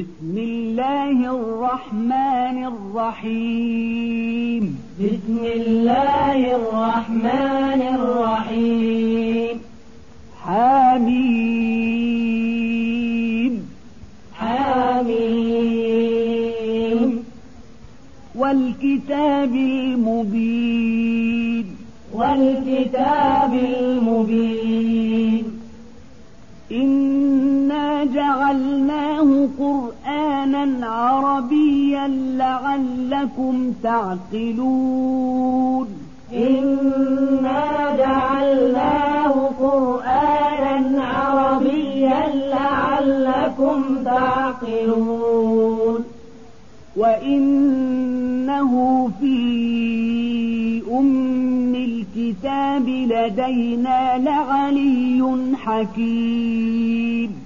بسم الله الرحمن الرحيم. بسم الله الرحمن الرحيم. حميم. حميم. والكتاب المبين. والكتاب المبين. إنا جعلناه قرآنا عربيا لعلكم تعقلون. إنا جعلناه قرآنا عربيا لعلكم تعقلون. وإنه في أم الكتاب لدينا لعلي حكيم.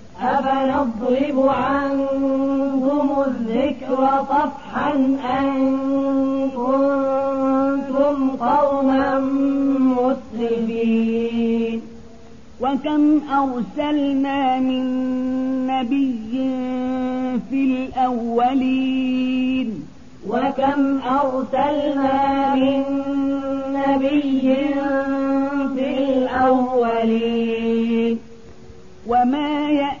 أفنضرب عنكم الذكر صفحا أن كنتم قوما مسرفين وكم أرسلنا من نبي في الأولين؟ وكم أرسلنا من نبي في الأولين؟ وما يأتيهم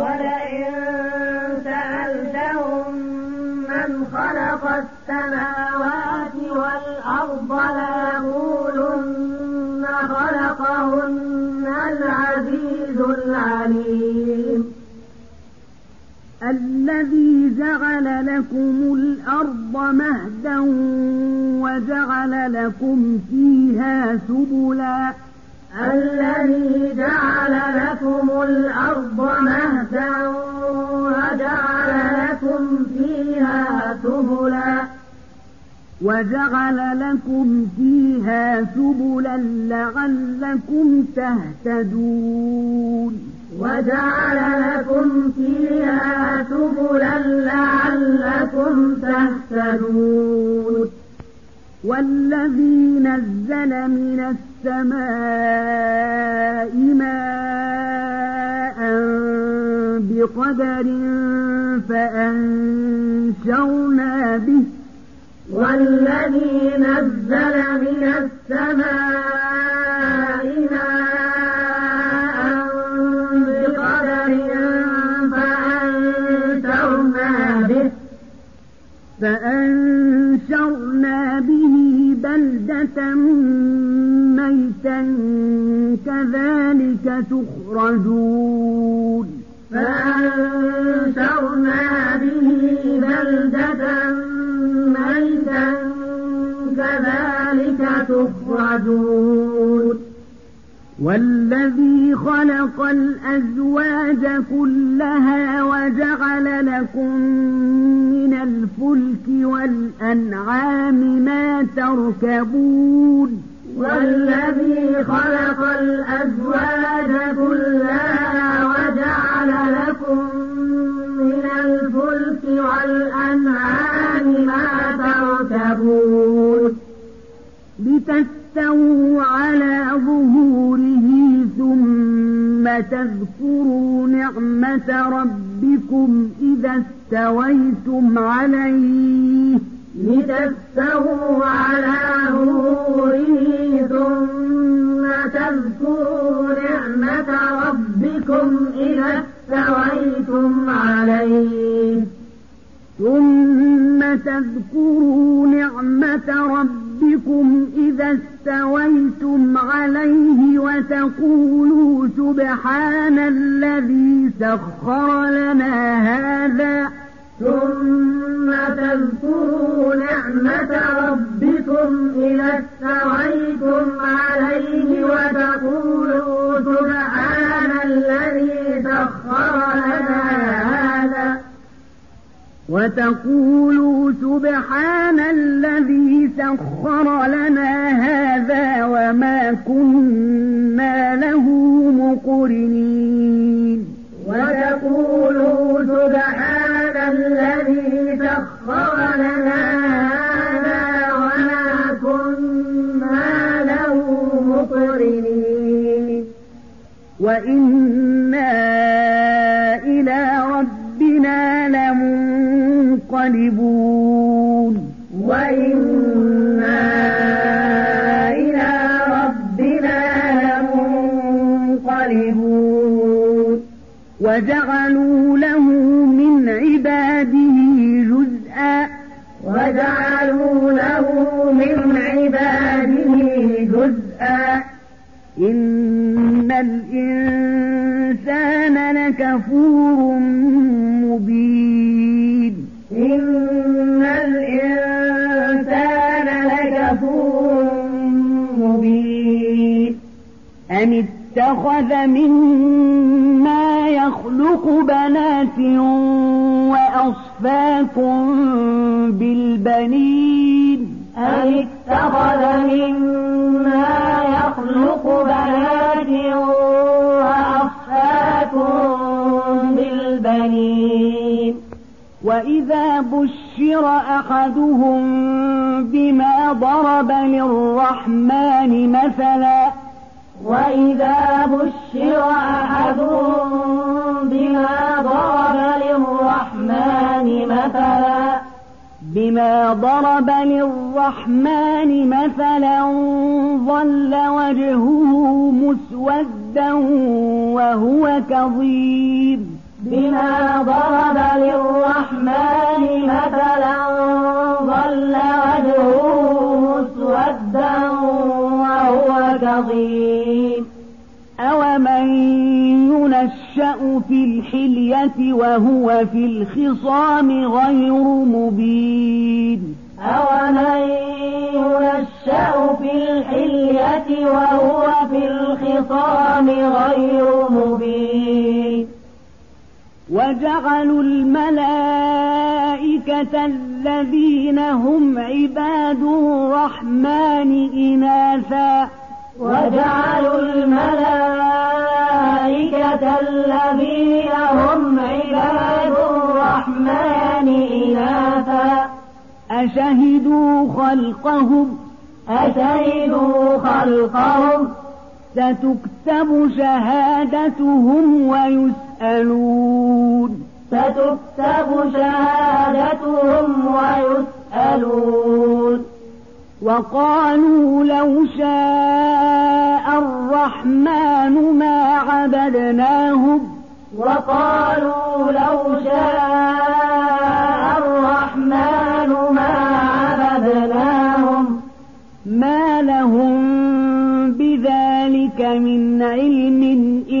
السماوات والأرض ليقولن خلقهن العزيز العليم. الذي جعل لكم الأرض مهدا وجعل لكم فيها سبلا الذي جعل لكم الأرض مهدا وجعل لكم فيها سبلا وجعل لكم فيها سبلا لعلكم تهتدون. وجعل لكم فيها سبلا لعلكم تهتدون. والذي نزل من السماء ماء بقدر فأنشرنا به. والذي نزل من السماء بلدة ميتا كذلك تخرجون. فأنشرنا به بلدة ميتا كذلك تخرجون. والذي خلق الأزواج كلها وجعل لكم من الفلك والأنعام ما تركبون. والذي خلق الأزواج كلها وجعل لكم من الفلك والأنعام ما تركبون. لتستووا على ظهوره ثم تذكروا نعمة ربكم إذا استويتم عليه لتستووا على ظهوره ثم تذكروا نعمة ربكم إذا استويتم عليه ثم تذكروا نعمة ربكم إذا استويتم عليه وتقولوا سبحان الذي سخر لنا هذا. ثم تذكروا نعمة ربكم إذا وتقولوا سبحان الذي سخر لنا هذا وما كنا له مقرنين. وتقولوا سبحان الذي سخر لنا هذا وما كنا له مقرنين. وإنا لمنقلبون وإنا إلى ربنا لمنقلبون. وجعلوا له من عباده جزءا. وجعلوا له من عباده جزءا. إن الإنسان لكفور مبين. اتخذ مما يخلق بنات وأصفاكم بالبنين. أم اتخذ مما يخلق بنات وأصفاكم بالبنين؟ وإذا بشر أحدهم بما ضرب للرحمن مثلا وإذا بشر أحدهم بما ضرب للرحمن مثلا بما ضرب للرحمن مثلا ظل وجهه مسودا وهو كظيم. بما ضرب للرحمن مثلا ظل وجهه مسودا وهو كظيم أومن ينشأ في الحلية وهو في الخصام غير مبين؟ أومن ينشأ في الحلية وهو في الخصام غير مبين؟ وجعلوا الملائكة الذين هم عباد الرحمن إناثا. وجعلوا الملائكة الذين هم عباد الرحمن إناثا. أشهدوا خلقهم. أشهدوا خلقهم. ستكتب شهادتهم ويسألون ستكتب شهادتهم ويسألون. وقالوا لو شاء الرحمن ما عبدناهم. وقالوا لو شاء الرحمن ما عبدناهم. ما لهم بذلك من علم إن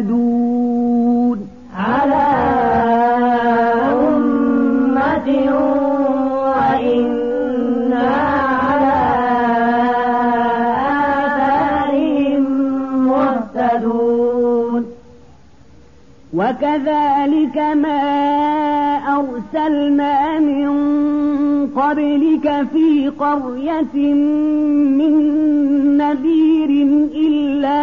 مهتدون على أمة وإنا على آثارهم مهتدون. وكذلك ما أرسلنا من قبلك في قرية من إلا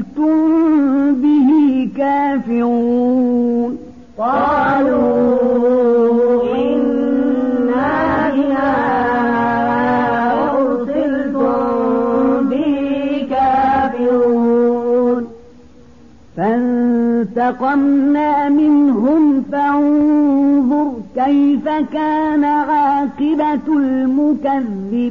أرسلتم به كافرون. قالوا إنا بما أرسلتم به كافرون. فانتقمنا منهم فانظر كيف كان عاقبة المكذبين.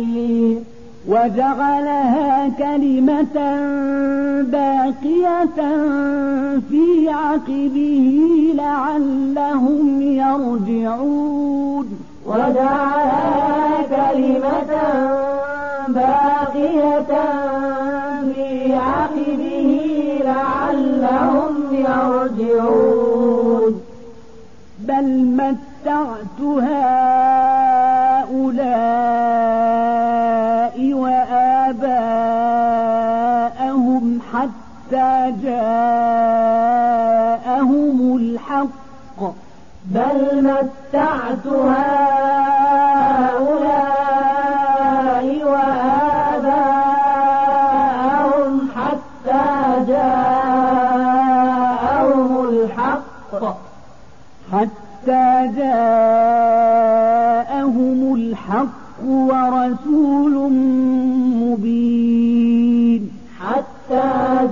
وجعلها كلمة باقية في عقبه لعلهم يرجعون. وجعلها كلمة باقية في عقبه لعلهم يرجعون. بل متعت هؤلاء حتى جاءهم الحق. بل متعت هؤلاء وآباءهم حتى جاءهم الحق. حتى جاءهم الحق ورسول مبين.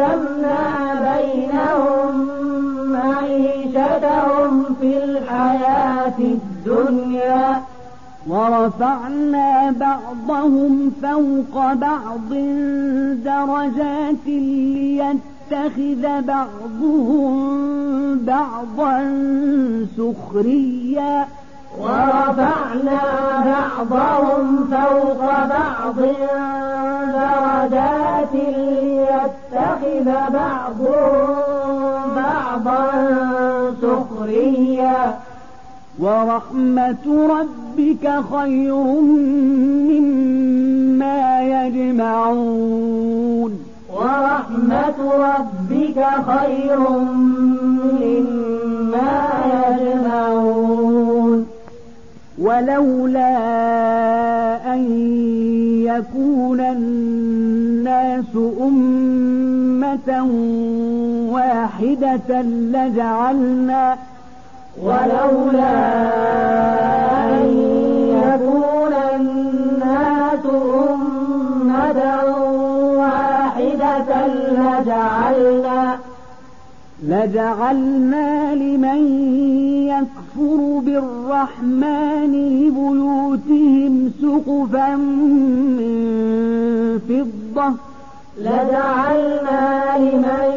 قسمنا بينهم معيشتهم في الحياة الدنيا. ورفعنا بعضهم فوق بعض درجات ليتخذ بعضهم بعضا سخريا. ورفعنا بعضهم فوق بعض درجات ليتخذ بعضهم بعضا سخريا ورحمة ربك خير مما يجمعون. ورحمة ربك خير مما يجمعون. ولولا أن يكون الناس أمة واحدة لجعلنا ولولا أن يكون الناس أمة واحدة لجعلنا لجعلنا لمن يكفر بالرحمن لبيوتهم سقفا من فضة لجعلنا لمن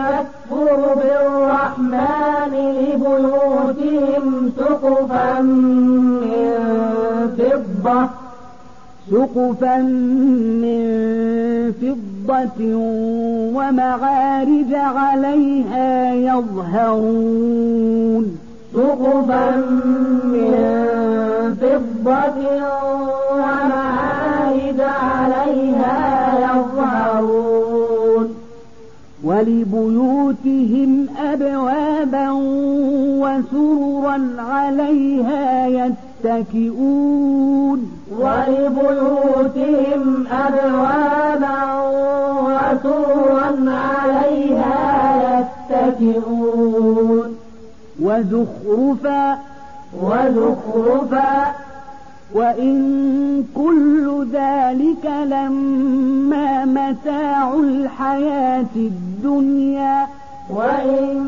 يكفر بالرحمن لبيوتهم سقفا من فضة سقفا من فضة ومعارج عليها يظهرون. سقفا من فضة ومعارج عليها ولبيوتهم أبوابا وسررا عليها يتكئون. ولبيوتهم أبوابا وسرا عليها يتكئون. وزخرفا وزخرفا وإن كل ذلك لما متاع الحياة الدنيا وإن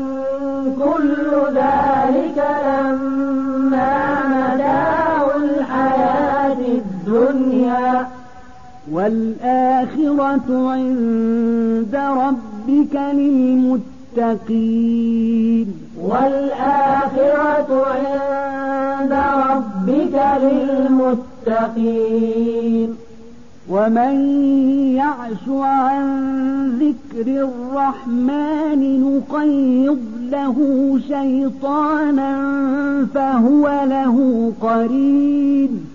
كل ذلك لما متاع الحياة الدنيا والآخرة عند ربك للمتقين والآخرة عند ربك للمتقين. ومن يعش عن ذكر الرحمن نقيض له شيطانا فهو له قرين.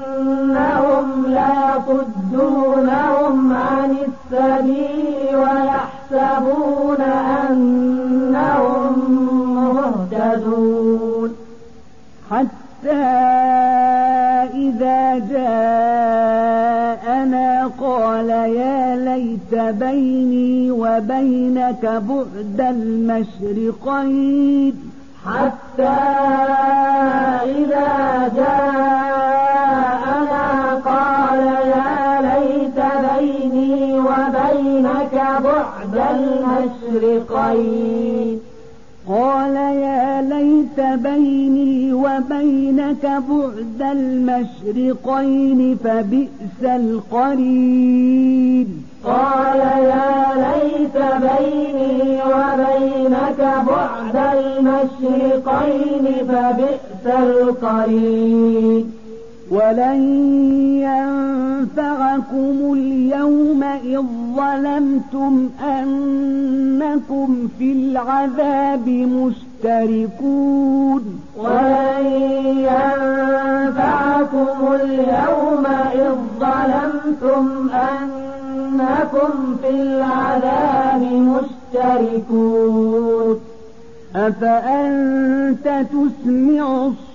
وإنهم ليصدونهم عن السبيل ويحسبون أنهم مهتدون. حتى إذا جاءنا قال يا ليت بيني وبينك بعد المشرقين. حتى إذا جاءنا بعد المشرقين. قال يا ليت بيني وبينك بعد المشرقين فبئس القرين. قال يا ليت بيني وبينك بعد المشرقين فبئس القرين. ولن ينفعكم اليوم إذ ظلمتم أنكم في العذاب مشتركون ولن ينفعكم اليوم إذ ظلمتم أنكم في العذاب مشتركون أفأنت تسمع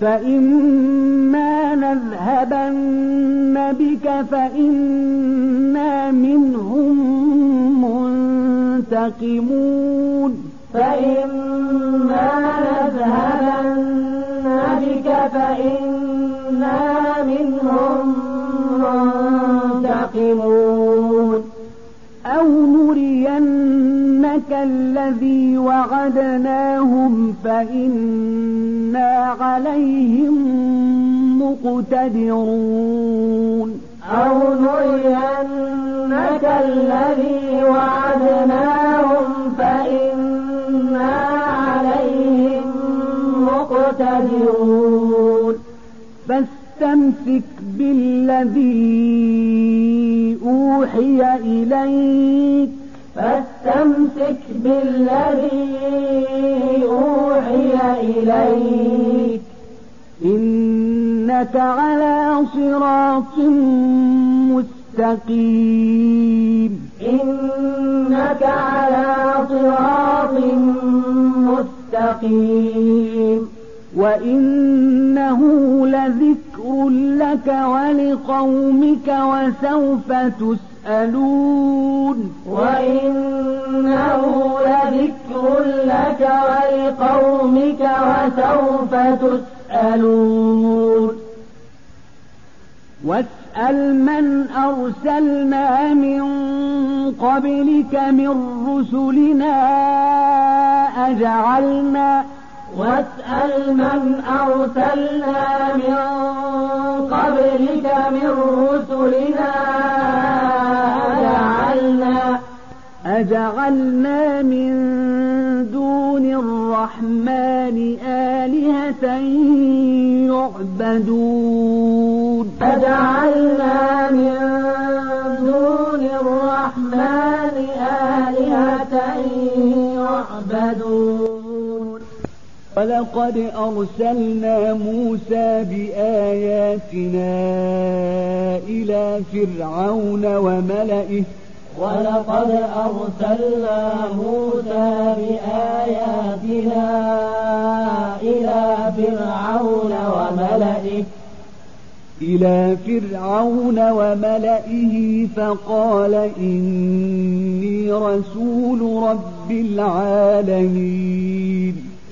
فإما نذهبن بك فإنا منهم منتقمون فإما نذهبن بك فإنا منهم منتقمون أو نرينك الذي وعدناهم فإنا عليهم مقتدرون. أو نرينك الذي وعدناهم فإنا عليهم مقتدرون. فاستمسك بالذي أوحي إليك فاستمسك بالذي أوحي إليك. إنك على صراط مستقيم. إنك على صراط مستقيم. وإنه لذكر لك ولقومك وسوف تسألون وإنه لذكر لك ولقومك وسوف تسألون. واسأل من أرسلنا من قبلك من رسلنا أجعلنا واسأل من أرسلنا من قبلك من رسلنا أجعلنا من دون الرحمن آلهة يعبدون. أجعلنا من دون الرحمن آلهة يعبدون. ولقد أرسلنا موسى بآياتنا إلى فرعون وملئه ولقد أرسلنا موسى بآياتنا إلى فرعون وملئه إلى فرعون وملئه فقال إني رسول رب العالمين.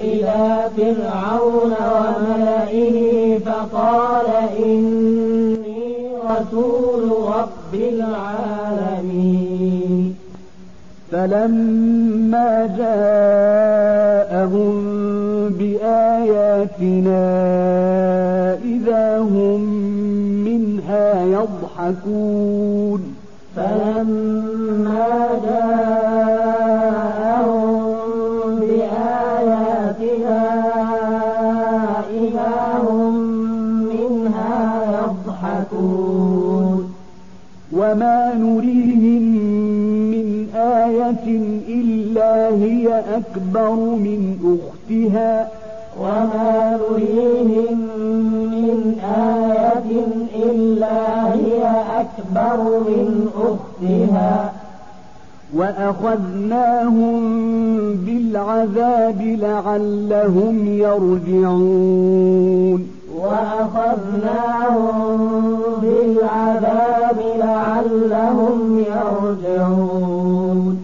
إلى فرعون وملئه فقال إني رسول رب العالمين. فلما جاءهم بآياتنا إذا هم منها يضحكون. فلما جاءهم بآياتنا إذا هم منها يضحكون. وما نريهم أكبر من أختها وما نريهم من آية إلا هي أكبر من أختها. وأخذناهم بالعذاب لعلهم يرجعون. وأخذناهم بالعذاب لعلهم يرجعون.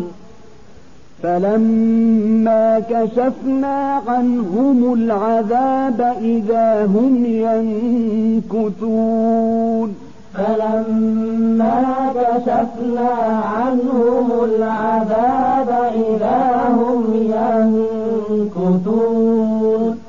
فلما كشفنا عنهم العذاب إذا هم ينكثون. فلما كشفنا عنهم العذاب إذا هم ينكثون.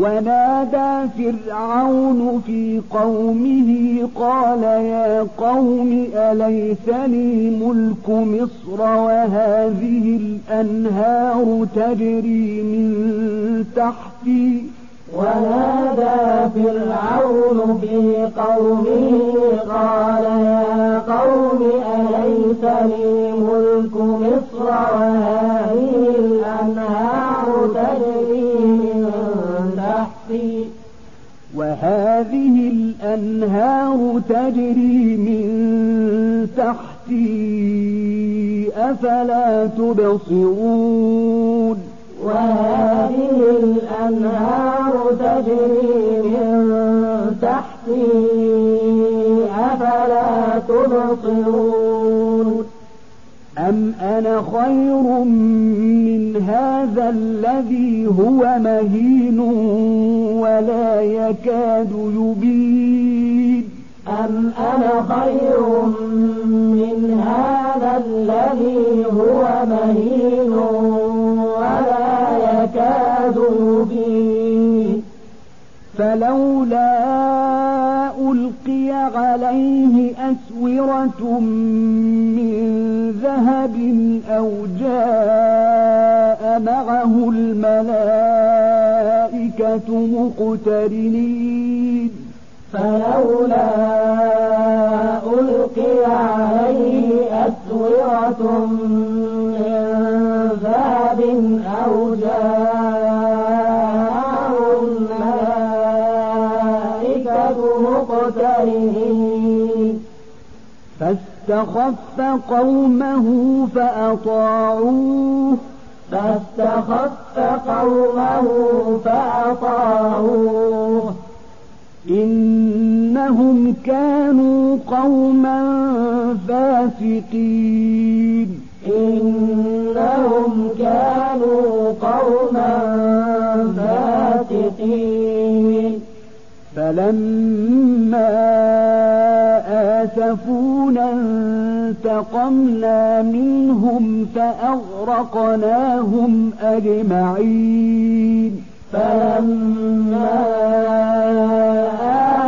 ونادى فرعون في قومه قال يا قوم أليس لي ملك مصر وهذه الأنهار تجري من تحتي؟ ونادى فرعون في قومه قال يا قوم أليس لي ملك مصر وهذه وهذه الأنهار تجري من تحتي أفلا تبصرون؟ وهذه الأنهار تجري من تحتي أفلا تبصرون؟ أنا خير من هذا الذي هو مهين ولا يكاد يبين. أم أنا خير من هذا الذي هو مهين ولا يكاد يبين. فلولا ألقي عليه أسورة من ذهب أو جاء معه الملائكة مقترنين. فلولا ألقي عليه أسورة من ذهب أو جاء فاستخف قومه فأطاعوه. فاستخف قومه فأطاعوه. إنهم كانوا قوما فاسقين. إنهم كانوا قوما فاسقين. فلما آسفونا انتقمنا منهم فأغرقناهم أجمعين. فلما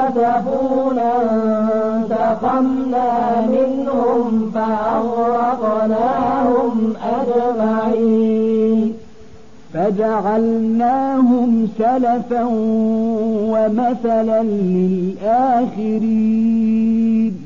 آسفونا انتقمنا منهم فأغرقناهم أجمعين. فجعلناهم سلفا ومثلا للآخرين.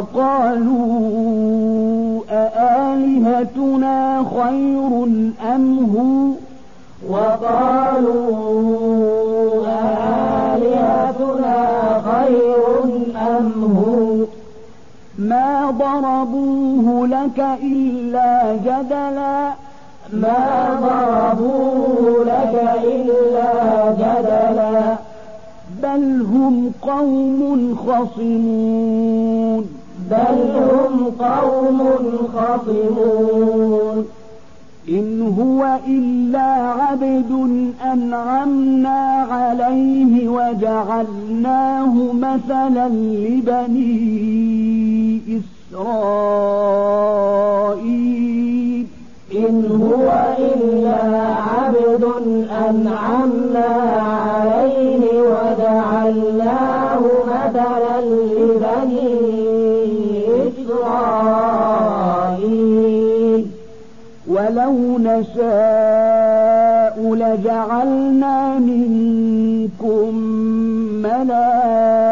وقالوا أآلهتنا خير أم هو؟ وقالوا أآلهتنا خير أم هو؟ ما ضربوه لك إلا جدلا. ما ضربوه لك إلا جدلا. بل هم قوم خصمون. بل هم قوم خصمون إن هو إلا عبد أنعمنا عليه وجعلناه مثلا لبني إسرائيل إن هو إلا عبد أنعمنا عليه وجعلناه مثلا ولو نشاء لجعلنا منكم ملائكة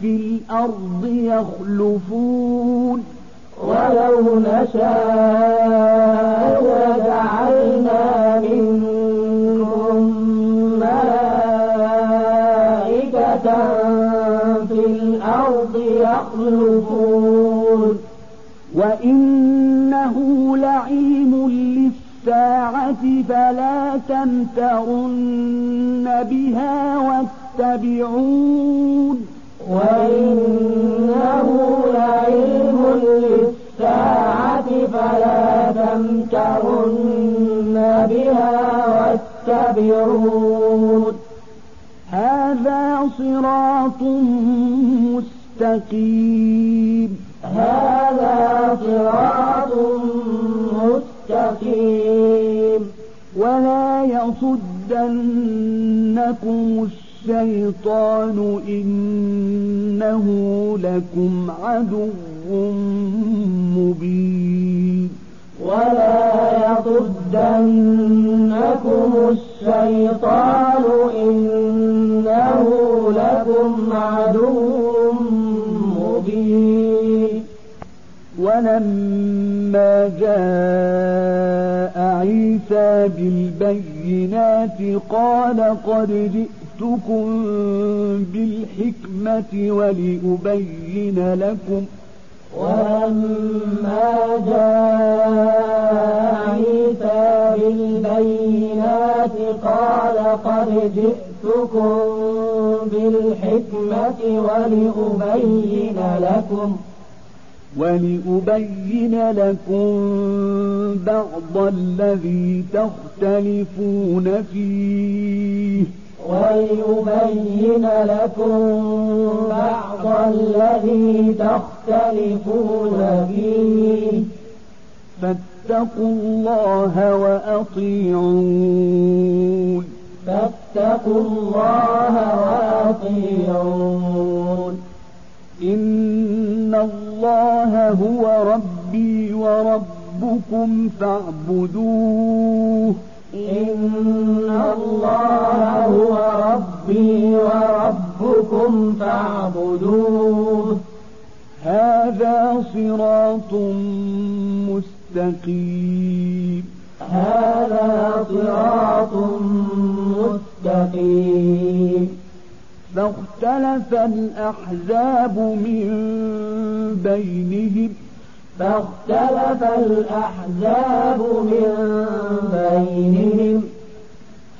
في الأرض يخلفون. ولو نشاء لجعلنا منكم ملائكة في الأرض يخلفون. وإنه لعلم للساعة فلا تمترن بها واتبعون. وإنه لعلم للساعة فلا تمترن بها واتبعون. هذا صراط مستقيم. هذا صراط مستقيم. ولا يصدنكم الشيطان إنه لكم عدو مبين. ولا يصدنكم الشيطان إنه لكم عدو مبين. ولما جاء عيسى بالبينات قال قد جئتكم بالحكمة ولأبين لكم. ولما جاء عيسى بالبينات قال قد جئتكم بالحكمة ولأبين لكم. ولأبين لكم بعض الذي تختلفون فيه. وليبين لكم بعض الذي تختلفون فيه. فاتقوا الله وأطيعون. فاتقوا الله وأطيعون. إن الله هو ربي وربكم فاعبدوه. إن الله هو ربي وربكم فاعبدوه. هذا صراط مستقيم. هذا صراط مستقيم. فاختلف الأحزاب من بينهم فاختلف الأحزاب من بينهم.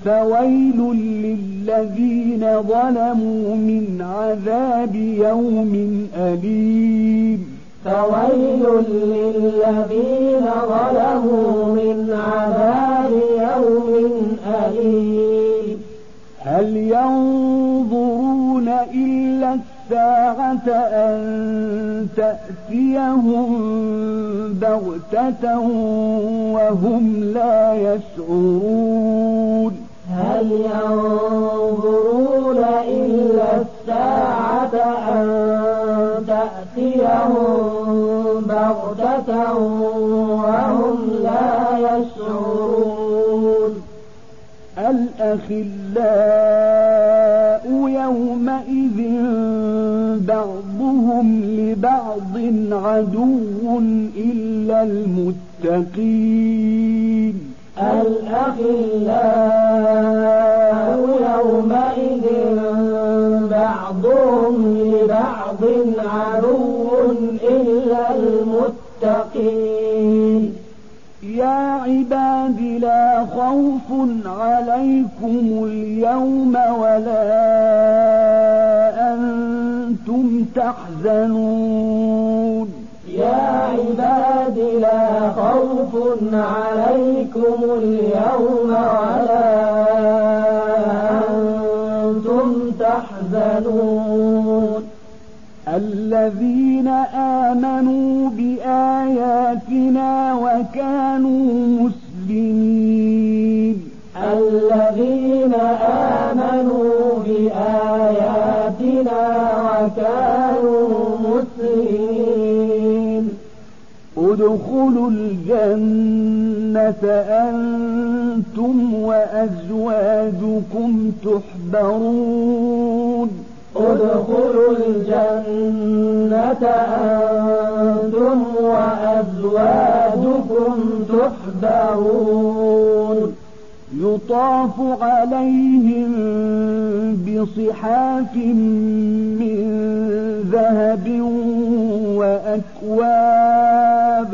فويل للذين ظلموا من عذاب يوم أليم. فويل للذين ظلموا من عذاب يوم أليم. هل ينظرون إلا الساعة أن تأتيهم بغتة وهم لا يشعرون؟ هل ينظرون إلا الساعة أن تأتيهم بغتة وهم لا يشعرون؟ الأخلاء يومئذ بعضهم لبعض عدو إلا المتقين. الأخلاء يومئذ بعضهم لبعض عدو إلا المتقين. يا عباد لا خوف عليكم اليوم ولا أنتم تحزنون. يا عباد لا خوف عليكم اليوم ولا أنتم تحزنون. الذين وكانوا مسلمين. الذين آمنوا بآياتنا وكانوا مسلمين. ادخلوا الجنة أنتم وأزواجكم تحبرون. ادخلوا الجنة أنتم وأزواجكم تحبرون. يطاف عليهم بصحاف من ذهب وأكواب.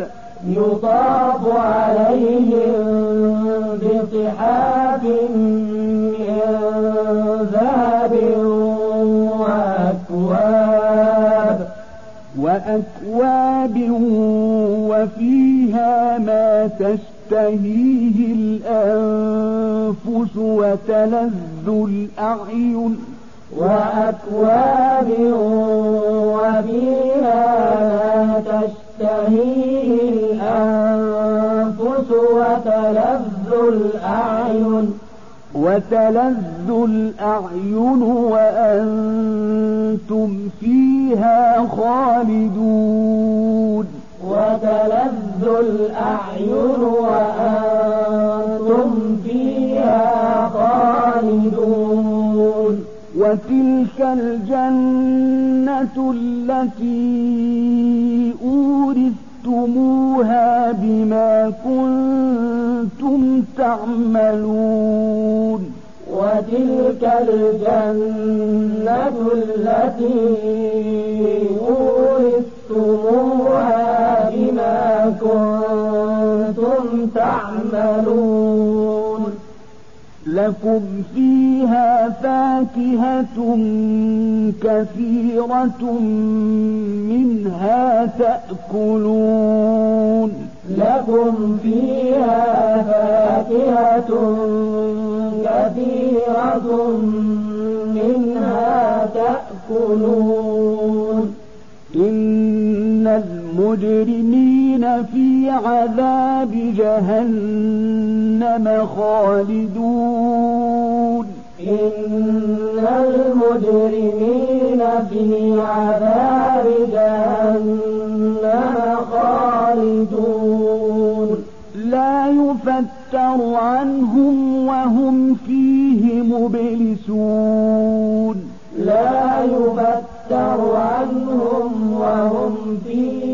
يطاف عليهم بصحاف من ذهب وأكواب. وأكواب وفيها ما تشتهيه الأنفس وتلذ الأعين وأكواب وفيها ما تشتهيه الأنفس وتلذ الأعين وتلذ الأعين وأنتم فيها خالدون وتلذ الأعين وأنتم فيها خالدون. وتلك الجنة التي أورثتموها بما كنتم تعملون. وتلك الجنة التي أورثتموها كنتم تعملون. لكم فيها فاكهة كثيرة منها تأكلون. لكم فيها فاكهة كثيرة منها تأكلون. المجرمين في عذاب جهنم خالدون. إن المجرمين في عذاب جهنم خالدون. لا يفتر عنهم وهم فيه مبلسون. لا يفتر عنهم وهم فيه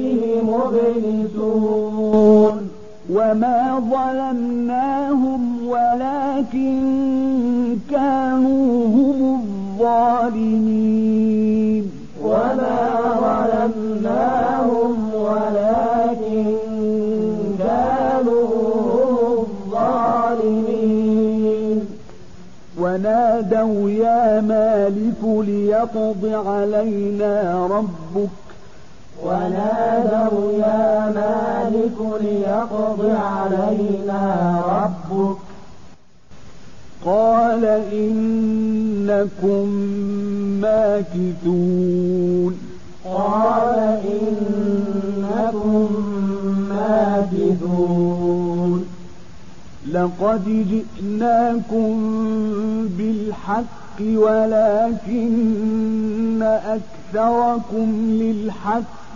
مبلسون وما ظلمناهم ولكن كانوا هم الظالمين. وما ظلمناهم ولكن كانوا هم الظالمين. ونادوا يا مالك ليقض علينا ربك. ونادوا يا مالك ليقض علينا ربك. قال إنكم ماكثون. قال إنكم ماكثون. لقد جئناكم بالحق ولكن أكثركم للحق.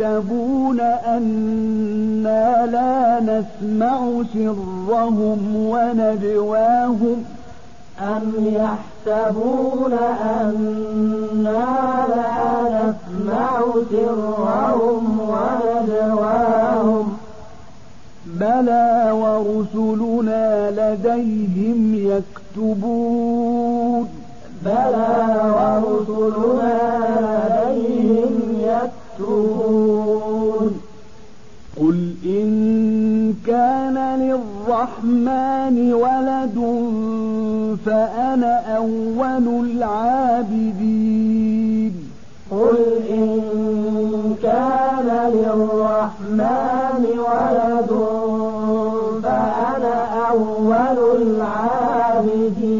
يحسبون أنا لا نسمع سرهم ونجواهم أم يحسبون أنا لا نسمع سرهم ونجواهم بلى ورسلنا لديهم يكتبون بلى ورسلنا لديهم يكتبون قل إن كان للرحمن ولد فأنا أول العابدين. قل إن كان للرحمن ولد فأنا أول العابدين.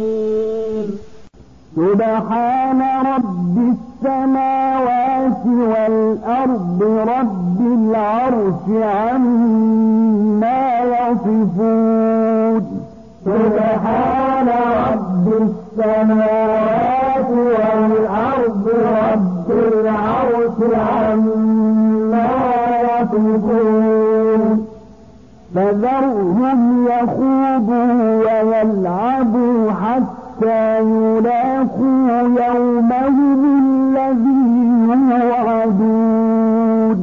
سبحان رب السماوات والأرض رب العرش عما فذرهم يخوضوا ويلعبوا حتى يلاقوا يومهم الذي يوعدون.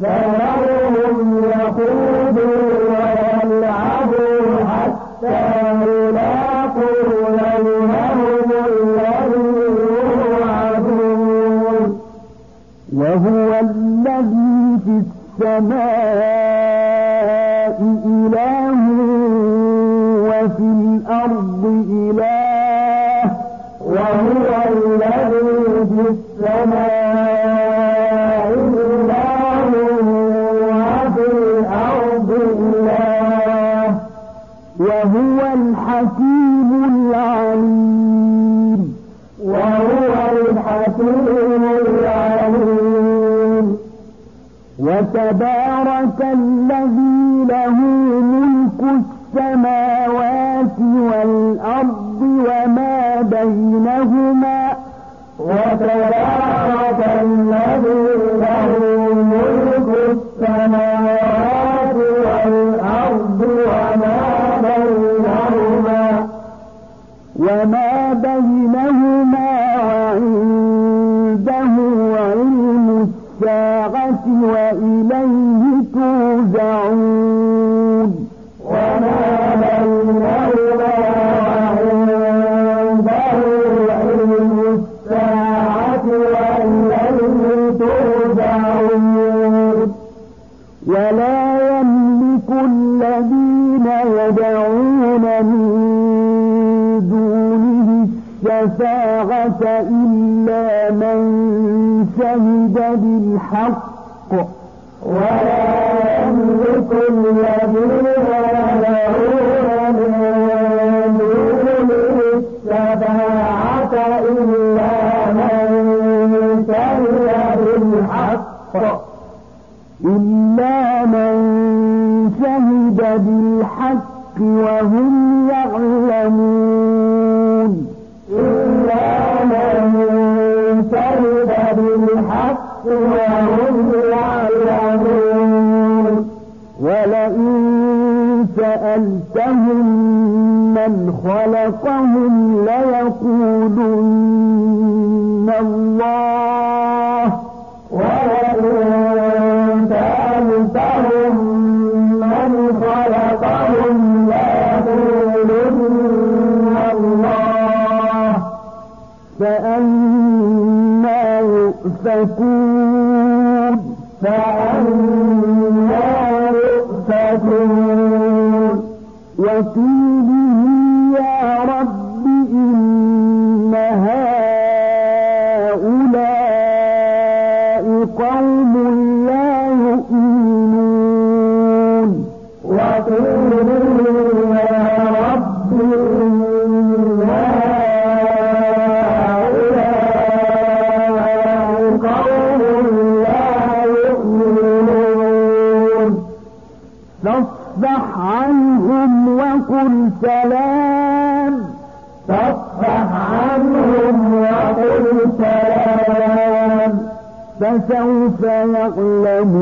فذرهم يخوضوا ويلعبوا حتى يلاقوا يومهم الذي يوعدون. وهو الذي في السماء وتبارك الذي له ملك السماوات والأرض وما بينهما وتبارك الذي الشفاعة إلا من شهد بالحق ولا يملك الذين إلا من شهد بالحق وهم وهم يعلمون ولئن سألتهم من خلقهم يؤفكون فأنا يؤفكون وقيله فسوف يعلمون.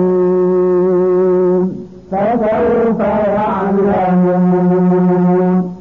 فسوف يعلمون.